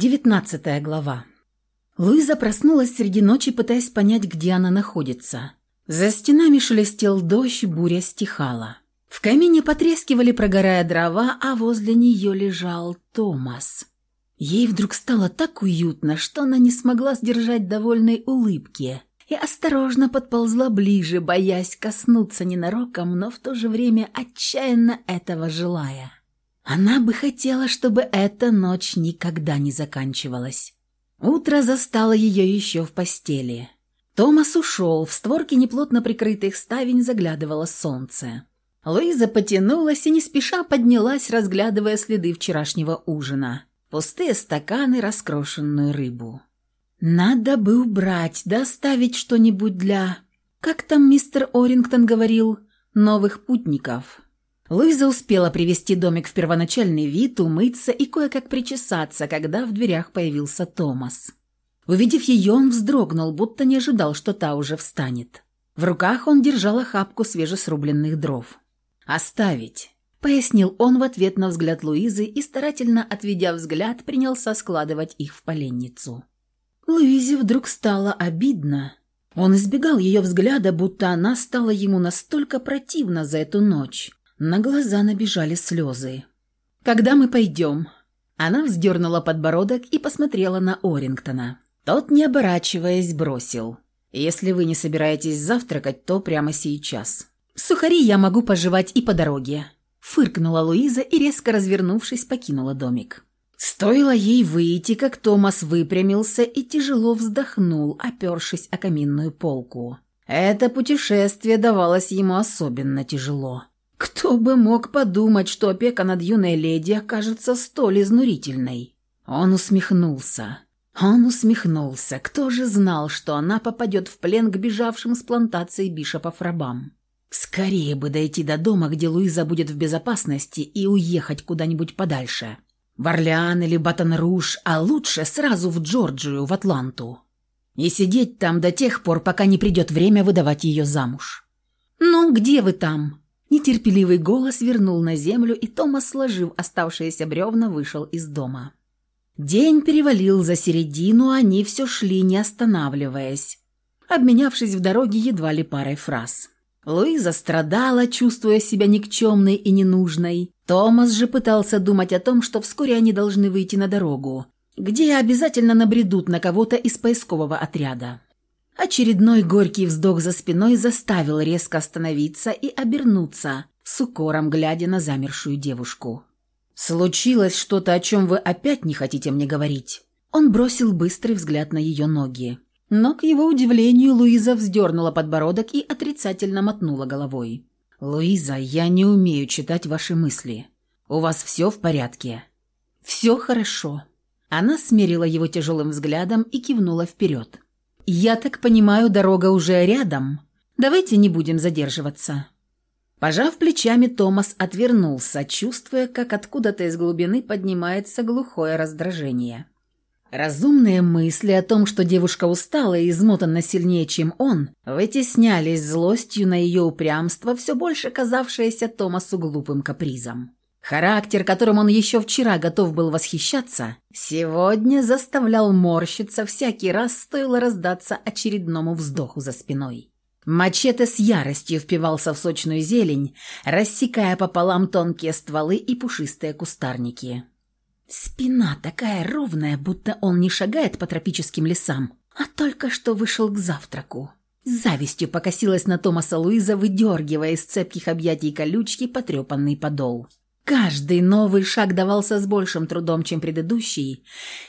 Девятнадцатая глава. Луиза проснулась среди ночи, пытаясь понять, где она находится. За стенами шелестел дождь, буря стихала. В камине потрескивали, прогорая дрова, а возле нее лежал Томас. Ей вдруг стало так уютно, что она не смогла сдержать довольной улыбки и осторожно подползла ближе, боясь коснуться ненароком, но в то же время отчаянно этого желая. Она бы хотела, чтобы эта ночь никогда не заканчивалась. Утро застало ее еще в постели. Томас ушел, в створке неплотно прикрытых ставень заглядывало солнце. Луиза потянулась и не спеша поднялась, разглядывая следы вчерашнего ужина. Пустые стаканы, раскрошенную рыбу. «Надо бы убрать, доставить что-нибудь для...» Как там мистер Орингтон говорил? «Новых путников». Луиза успела привести домик в первоначальный вид, умыться и кое-как причесаться, когда в дверях появился Томас. Увидев ее, он вздрогнул, будто не ожидал, что та уже встанет. В руках он держал охапку свежесрубленных дров. «Оставить», — пояснил он в ответ на взгляд Луизы и, старательно отведя взгляд, принялся складывать их в поленницу. Луизе вдруг стало обидно. Он избегал ее взгляда, будто она стала ему настолько противна за эту ночь, на глаза набежали слезы. «Когда мы пойдем?» Она вздернула подбородок и посмотрела на Орингтона. Тот, не оборачиваясь, бросил. «Если вы не собираетесь завтракать, то прямо сейчас. Сухари я могу пожевать и по дороге». Фыркнула Луиза и, резко развернувшись, покинула домик. Стоило ей выйти, как Томас выпрямился и тяжело вздохнул, опершись о каминную полку. Это путешествие давалось ему особенно тяжело. Кто бы мог подумать, что опека над юной леди окажется столь изнурительной? Он усмехнулся. Он усмехнулся. Кто же знал, что она попадет в плен к бежавшим с плантации бишопов рабам? Скорее бы дойти до дома, где Луиза будет в безопасности, и уехать куда-нибудь подальше. В Орлеан или Батон-Руж, а лучше сразу в Джорджию, в Атланту. И сидеть там до тех пор, пока не придет время выдавать ее замуж. «Ну, где вы там?» Нетерпеливый голос вернул на землю, и Томас, сложив оставшиеся бревна, вышел из дома. День перевалил за середину, они все шли, не останавливаясь, обменявшись в дороге едва ли парой фраз. Луиза страдала, чувствуя себя никчемной и ненужной. Томас же пытался думать о том, что вскоре они должны выйти на дорогу, где обязательно набредут на кого-то из поискового отряда. Очередной горький вздох за спиной заставил резко остановиться и обернуться, с укором глядя на замершую девушку. «Случилось что-то, о чем вы опять не хотите мне говорить?» Он бросил быстрый взгляд на ее ноги. Но, к его удивлению, Луиза вздернула подбородок и отрицательно мотнула головой. «Луиза, я не умею читать ваши мысли. У вас все в порядке?» «Все хорошо». Она смерила его тяжелым взглядом и кивнула вперед. «Я так понимаю, дорога уже рядом. Давайте не будем задерживаться». Пожав плечами, Томас отвернулся, чувствуя, как откуда-то из глубины поднимается глухое раздражение. Разумные мысли о том, что девушка устала и измотана сильнее, чем он, вытеснялись злостью на ее упрямство, все больше казавшееся Томасу глупым капризом. Характер, которым он еще вчера готов был восхищаться, сегодня заставлял морщиться всякий раз, стоило раздаться очередному вздоху за спиной. Мачете с яростью впивался в сочную зелень, рассекая пополам тонкие стволы и пушистые кустарники. Спина такая ровная, будто он не шагает по тропическим лесам, а только что вышел к завтраку. С завистью покосилась на Томаса Луиза, выдергивая из цепких объятий колючки потрепанный подол. Каждый новый шаг давался с большим трудом, чем предыдущий,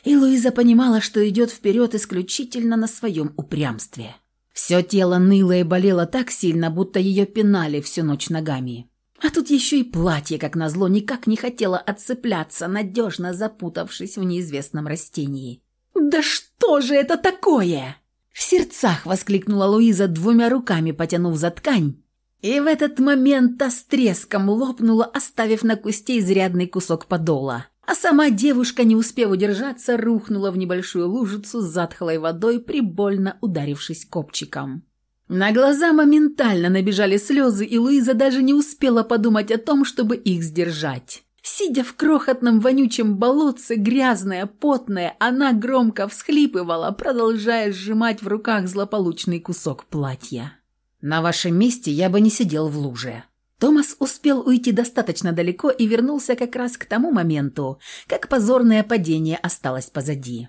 и Луиза понимала, что идет вперед исключительно на своем упрямстве. Все тело ныло и болело так сильно, будто ее пинали всю ночь ногами. А тут еще и платье, как назло, никак не хотело отцепляться, надежно запутавшись в неизвестном растении. «Да что же это такое?» В сердцах воскликнула Луиза, двумя руками потянув за ткань, и в этот момент та с треском лопнула, оставив на кусте изрядный кусок подола. А сама девушка, не успев удержаться, рухнула в небольшую лужицу с затхлой водой, прибольно ударившись копчиком. На глаза моментально набежали слезы, и Луиза даже не успела подумать о том, чтобы их сдержать. Сидя в крохотном вонючем болотце, грязная, потная, она громко всхлипывала, продолжая сжимать в руках злополучный кусок платья. «На вашем месте я бы не сидел в луже». Томас успел уйти достаточно далеко и вернулся как раз к тому моменту, как позорное падение осталось позади.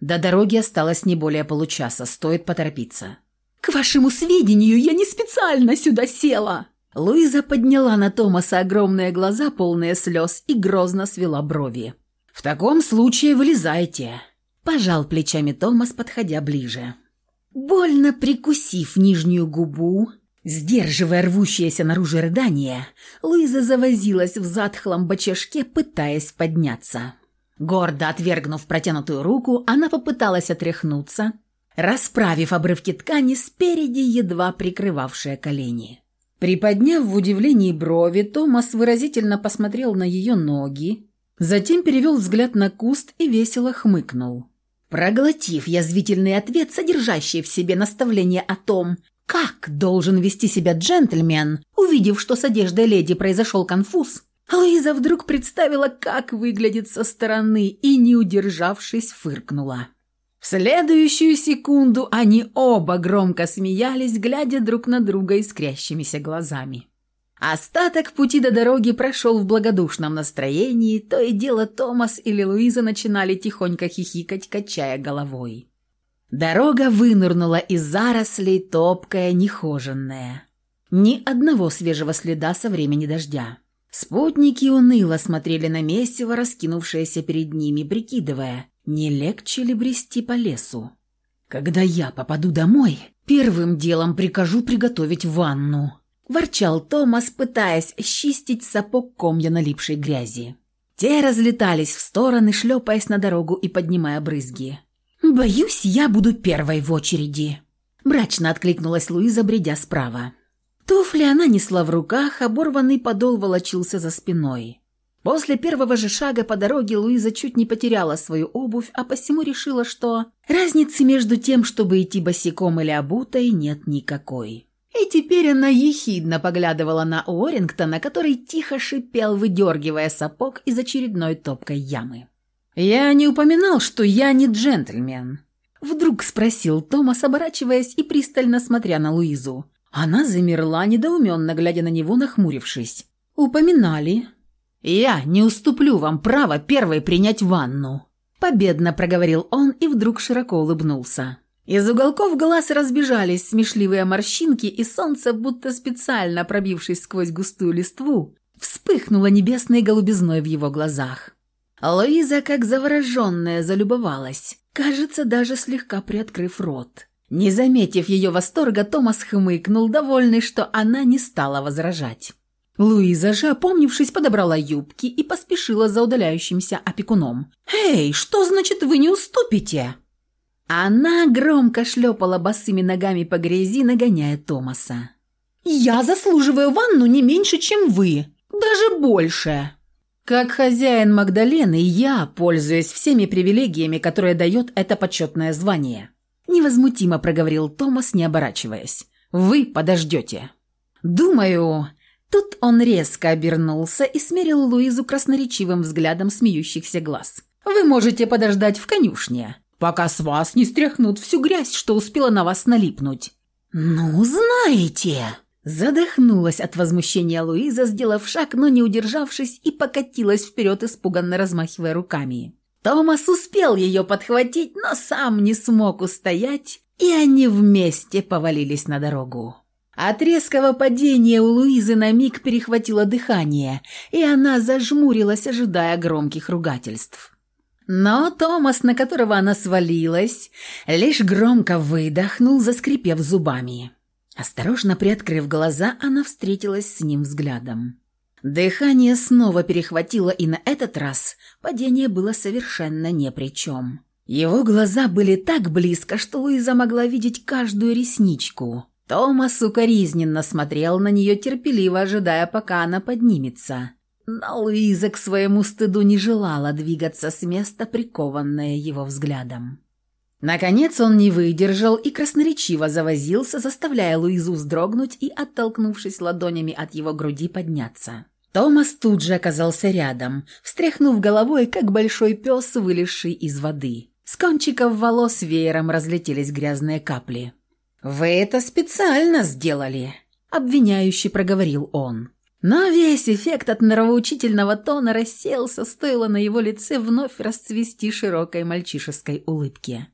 До дороги осталось не более получаса, стоит поторопиться. «К вашему сведению, я не специально сюда села!» Луиза подняла на Томаса огромные глаза, полные слез, и грозно свела брови. «В таком случае вылезайте», – пожал плечами Томас, подходя ближе. Больно прикусив нижнюю губу, сдерживая рвущееся наружу рыдание, Луиза завозилась в затхлом бочешке, пытаясь подняться. Гордо отвергнув протянутую руку, она попыталась отряхнуться, расправив обрывки ткани спереди, едва прикрывавшие колени. Приподняв в удивлении брови, Томас выразительно посмотрел на ее ноги, затем перевел взгляд на куст и весело хмыкнул. Проглотив язвительный ответ, содержащий в себе наставление о том, как должен вести себя джентльмен, увидев, что с одеждой леди произошел конфуз, Луиза вдруг представила, как выглядит со стороны и, не удержавшись, фыркнула. В следующую секунду они оба громко смеялись, глядя друг на друга искрящимися глазами. Остаток пути до дороги прошел в благодушном настроении, то и дело Томас или Луиза начинали тихонько хихикать, качая головой. Дорога вынырнула из зарослей, топкая, нехоженная. Ни одного свежего следа со времени дождя. Спутники уныло смотрели на месиво, раскинувшееся перед ними, прикидывая, не легче ли брести по лесу? Когда я попаду домой, первым делом прикажу приготовить ванну. Ворчал Томас, пытаясь счистить сапог комья налипшей грязи. Те разлетались в стороны, шлепаясь на дорогу и поднимая брызги. «Боюсь, я буду первой в очереди», – брачно откликнулась Луиза, бредя справа. Туфли она несла в руках, оборванный подол волочился за спиной. После первого же шага по дороге Луиза чуть не потеряла свою обувь, а посему решила, что разницы между тем, чтобы идти босиком или обутой, нет никакой. И теперь она ехидно поглядывала на Уоррингтона, который тихо шипел, выдергивая сапог из очередной топкой ямы. «Я не упоминал, что я не джентльмен», — вдруг спросил Томас, оборачиваясь и пристально смотря на Луизу. Она замерла, недоуменно глядя на него, нахмурившись. «Упоминали», «Я не уступлю вам право первой принять ванну», – победно проговорил он и вдруг широко улыбнулся. Из уголков глаз разбежались смешливые морщинки, и солнце, будто специально пробившись сквозь густую листву, вспыхнуло небесной голубизной в его глазах. Луиза, как завороженная, залюбовалась, кажется, даже слегка приоткрыв рот. Не заметив ее восторга, Томас хмыкнул, довольный, что она не стала возражать. Луиза же, опомнившись, подобрала юбки и поспешила за удаляющимся опекуном. «Эй, что значит вы не уступите?» Она громко шлепала босыми ногами по грязи, нагоняя Томаса. «Я заслуживаю ванну не меньше, чем вы. Даже больше!» Как хозяин Магдалены, я пользуюсь всеми привилегиями, которые дает это почетное звание. Невозмутимо проговорил Томас, не оборачиваясь. «Вы подождете». «Думаю, Тут он резко обернулся и смерил Луизу красноречивым взглядом смеющихся глаз. «Вы можете подождать в конюшне, пока с вас не стряхнут всю грязь, что успела на вас налипнуть». «Ну, знаете...» Задохнулась от возмущения Луиза, сделав шаг, но не удержавшись, и покатилась вперед, испуганно размахивая руками. Томас успел ее подхватить, но сам не смог устоять, и они вместе повалились на дорогу. От резкого падения у Луизы на миг перехватило дыхание, и она зажмурилась, ожидая громких ругательств. Но Томас, на которого она свалилась, лишь громко выдохнул, заскрипев зубами. Осторожно приоткрыв глаза, она встретилась с ним взглядом. Дыхание снова перехватило, и на этот раз падение было совершенно ни при чем. Его глаза были так близко, что Луиза могла видеть каждую ресничку – Томас укоризненно смотрел на нее, терпеливо ожидая, пока она поднимется. Но Луиза к своему стыду не желала двигаться с места, прикованная его взглядом. Наконец он не выдержал и красноречиво завозился, заставляя Луизу вздрогнуть и, оттолкнувшись ладонями от его груди, подняться. Томас тут же оказался рядом, встряхнув головой, как большой пес, вылезший из воды. С кончиков волос веером разлетелись грязные капли. «Вы это специально сделали», — обвиняюще проговорил он. Но весь эффект от нравоучительного тона рассеялся, стоило на его лице вновь расцвести широкой мальчишеской улыбке.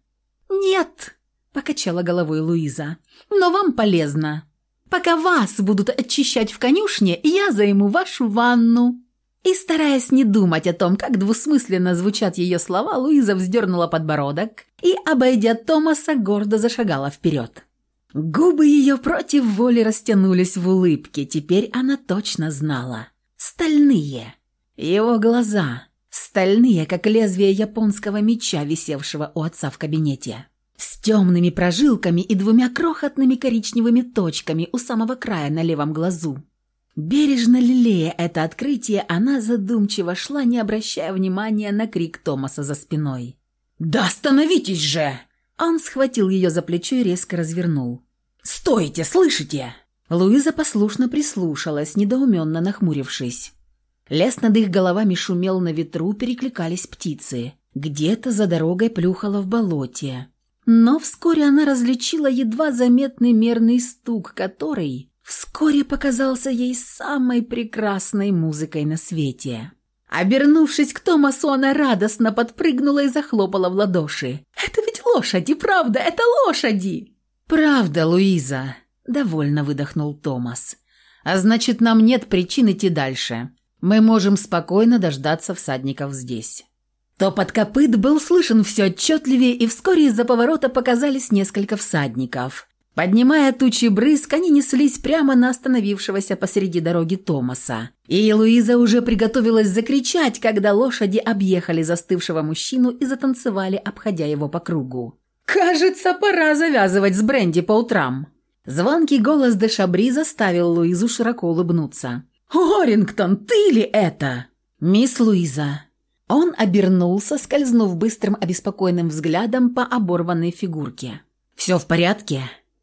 «Нет», — покачала головой Луиза, — «но вам полезно. Пока вас будут очищать в конюшне, я займу вашу ванну». И, стараясь не думать о том, как двусмысленно звучат ее слова, Луиза вздернула подбородок и, обойдя Томаса, гордо зашагала вперед. Губы ее против воли растянулись в улыбке, теперь она точно знала. Стальные. Его глаза. Стальные, как лезвие японского меча, висевшего у отца в кабинете. С темными прожилками и двумя крохотными коричневыми точками у самого края на левом глазу. Бережно лелея это открытие, она задумчиво шла, не обращая внимания на крик Томаса за спиной. «Да остановитесь же!» Он схватил ее за плечо и резко развернул. «Стойте, слышите?» Луиза послушно прислушалась, недоуменно нахмурившись. Лес над их головами шумел на ветру, перекликались птицы. Где-то за дорогой плюхало в болоте. Но вскоре она различила едва заметный мерный стук, который вскоре показался ей самой прекрасной музыкой на свете. Обернувшись к Томасу, она радостно подпрыгнула и захлопала в ладоши. «Это ведь лошади, правда, это лошади!» «Правда, Луиза», — довольно выдохнул Томас. «А значит, нам нет причин идти дальше. Мы можем спокойно дождаться всадников здесь». Топот копыт был слышен все отчетливее, и вскоре из-за поворота показались несколько всадников. Поднимая тучи брызг, они неслись прямо на остановившегося посреди дороги Томаса. И Луиза уже приготовилась закричать, когда лошади объехали застывшего мужчину и затанцевали, обходя его по кругу. «Кажется, пора завязывать с бренди по утрам». Звонкий голос де заставил Луизу широко улыбнуться. «Орингтон, ты ли это?» «Мисс Луиза». Он обернулся, скользнув быстрым обеспокоенным взглядом по оборванной фигурке. «Все в порядке?»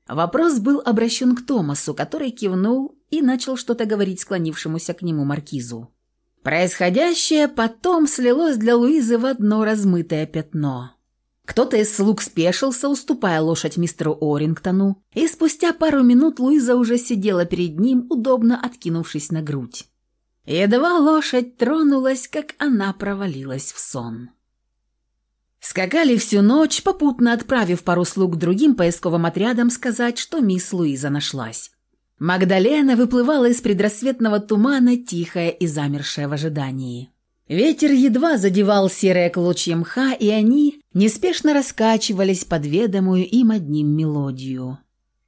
Вопрос был обращен к Томасу, который кивнул и начал что-то говорить склонившемуся к нему маркизу. Происходящее потом слилось для Луизы в одно размытое пятно. Кто-то из слуг спешился, уступая лошадь мистеру Орингтону, и спустя пару минут Луиза уже сидела перед ним, удобно откинувшись на грудь. Едва лошадь тронулась, как она провалилась в сон. Скакали всю ночь, попутно отправив пару слуг другим поисковым отрядам сказать, что мисс Луиза нашлась. Магдалена выплывала из предрассветного тумана, тихая и замершая в ожидании. Ветер едва задевал серые клочья мха, и они неспешно раскачивались под ведомую им одним мелодию.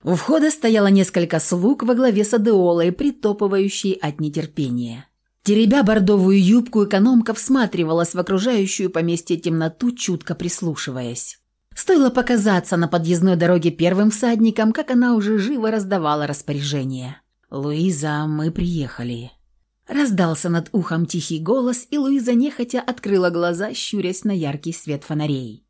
У входа стояло несколько слуг во главе с Адеолой, притопывающей от нетерпения. Теребя бордовую юбку, экономка всматривалась в окружающую поместье темноту, чутко прислушиваясь. Стоило показаться на подъездной дороге первым всадникам, как она уже живо раздавала распоряжение. «Луиза, мы приехали». Раздался над ухом тихий голос, и Луиза нехотя открыла глаза, щурясь на яркий свет фонарей.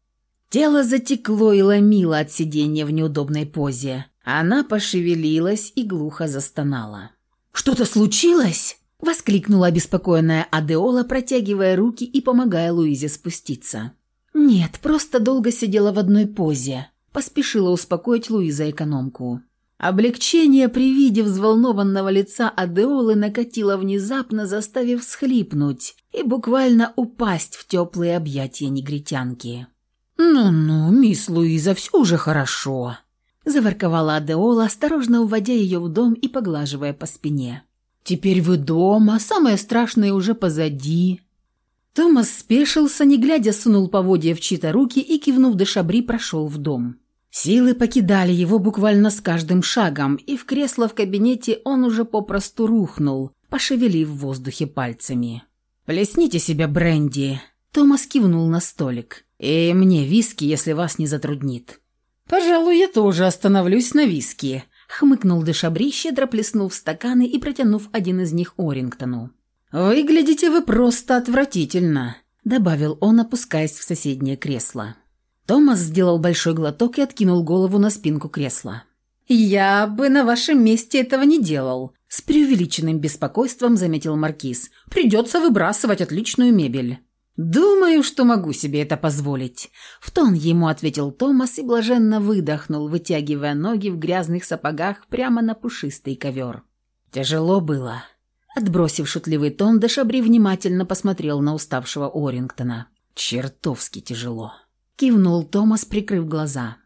Тело затекло и ломило от сидения в неудобной позе. Она пошевелилась и глухо застонала. «Что-то случилось?» – воскликнула обеспокоенная Адеола, протягивая руки и помогая Луизе спуститься. «Нет, просто долго сидела в одной позе», – поспешила успокоить Луиза экономку. Облегчение при виде взволнованного лица Адеолы накатило внезапно, заставив схлипнуть и буквально упасть в теплые объятия негритянки. «Ну-ну, мисс Луиза, все уже хорошо», – заворковала Адеола, осторожно уводя ее в дом и поглаживая по спине. «Теперь вы дома, самое страшное уже позади». Томас спешился, не глядя, сунул поводья в чьи-то руки и, кивнув до шабри, прошел в дом. Силы покидали его буквально с каждым шагом, и в кресло в кабинете он уже попросту рухнул, пошевелив в воздухе пальцами. «Плесните себя бренди», — Томас кивнул на столик. «И мне виски, если вас не затруднит». «Пожалуй, я тоже остановлюсь на виски», — хмыкнул Дешабри, щедро плеснув стаканы и протянув один из них Орингтону. «Выглядите вы просто отвратительно», — добавил он, опускаясь в соседнее кресло. Томас сделал большой глоток и откинул голову на спинку кресла. «Я бы на вашем месте этого не делал», С преувеличенным беспокойством заметил Маркиз. «Придется выбрасывать отличную мебель». «Думаю, что могу себе это позволить», – в тон ему ответил Томас и блаженно выдохнул, вытягивая ноги в грязных сапогах прямо на пушистый ковер. «Тяжело было». Отбросив шутливый тон, Дешабри внимательно посмотрел на уставшего Орингтона. «Чертовски тяжело», – кивнул Томас, прикрыв глаза.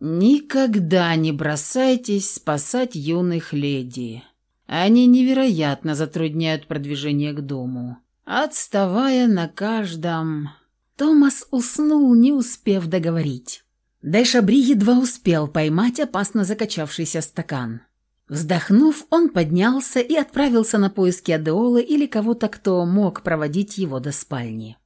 «Никогда не бросайтесь спасать юных леди. Они невероятно затрудняют продвижение к дому» отставая на каждом. Томас уснул, не успев договорить. Дэшабри едва успел поймать опасно закачавшийся стакан. Вздохнув, он поднялся и отправился на поиски Адеолы или кого-то, кто мог проводить его до спальни.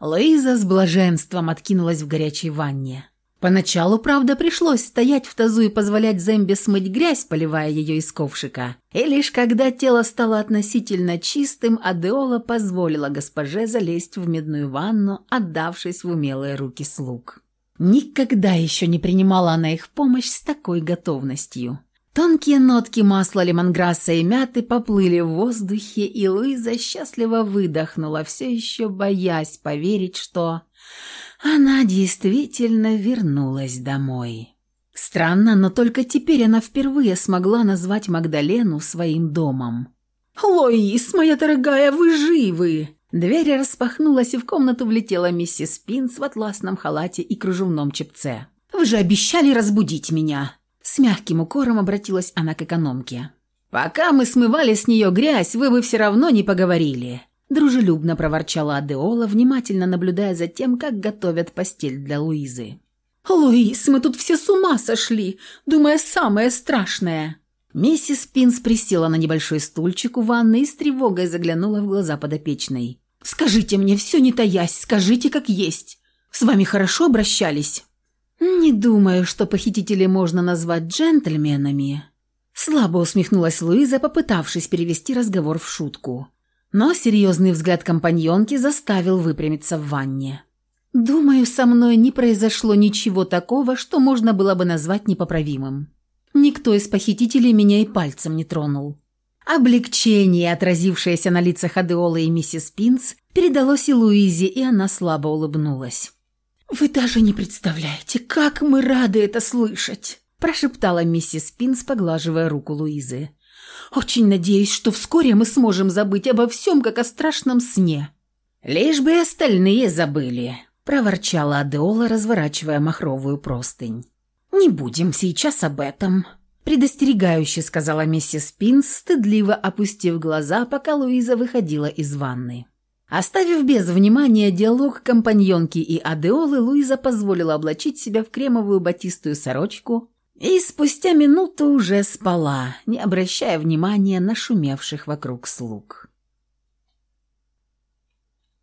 Луиза с блаженством откинулась в горячей ванне. Поначалу, правда, пришлось стоять в тазу и позволять Зембе смыть грязь, поливая ее из ковшика. И лишь когда тело стало относительно чистым, Адеола позволила госпоже залезть в медную ванну, отдавшись в умелые руки слуг. Никогда еще не принимала она их помощь с такой готовностью. Тонкие нотки масла лемонграсса и мяты поплыли в воздухе, и Луиза счастливо выдохнула, все еще боясь поверить, что она действительно вернулась домой. Странно, но только теперь она впервые смогла назвать Магдалену своим домом. «Лоис, моя дорогая, вы живы!» Дверь распахнулась, и в комнату влетела миссис Пинс в атласном халате и кружевном чепце. «Вы же обещали разбудить меня!» С мягким укором обратилась она к экономке. «Пока мы смывали с нее грязь, вы бы все равно не поговорили. Дружелюбно проворчала Адеола, внимательно наблюдая за тем, как готовят постель для Луизы. «Луиз, мы тут все с ума сошли, думая самое страшное!» Миссис Пинс присела на небольшой стульчик у ванны и с тревогой заглянула в глаза подопечной. «Скажите мне, все не таясь, скажите, как есть. С вами хорошо обращались?» «Не думаю, что похитителей можно назвать джентльменами». Слабо усмехнулась Луиза, попытавшись перевести разговор в шутку. Но серьезный взгляд компаньонки заставил выпрямиться в ванне. «Думаю, со мной не произошло ничего такого, что можно было бы назвать непоправимым. Никто из похитителей меня и пальцем не тронул». Облегчение, отразившееся на лицах Адеолы и миссис Пинс, передалось и Луизе, и она слабо улыбнулась. «Вы даже не представляете, как мы рады это слышать!» прошептала миссис Пинс, поглаживая руку Луизы. Очень надеюсь, что вскоре мы сможем забыть обо всем, как о страшном сне». «Лишь бы остальные забыли», – проворчала Адеола, разворачивая махровую простынь. «Не будем сейчас об этом», – предостерегающе сказала миссис Пинс, стыдливо опустив глаза, пока Луиза выходила из ванны. Оставив без внимания диалог компаньонки и Адеолы, Луиза позволила облачить себя в кремовую батистую сорочку и спустя минуту уже спала, не обращая внимания на шумевших вокруг слуг.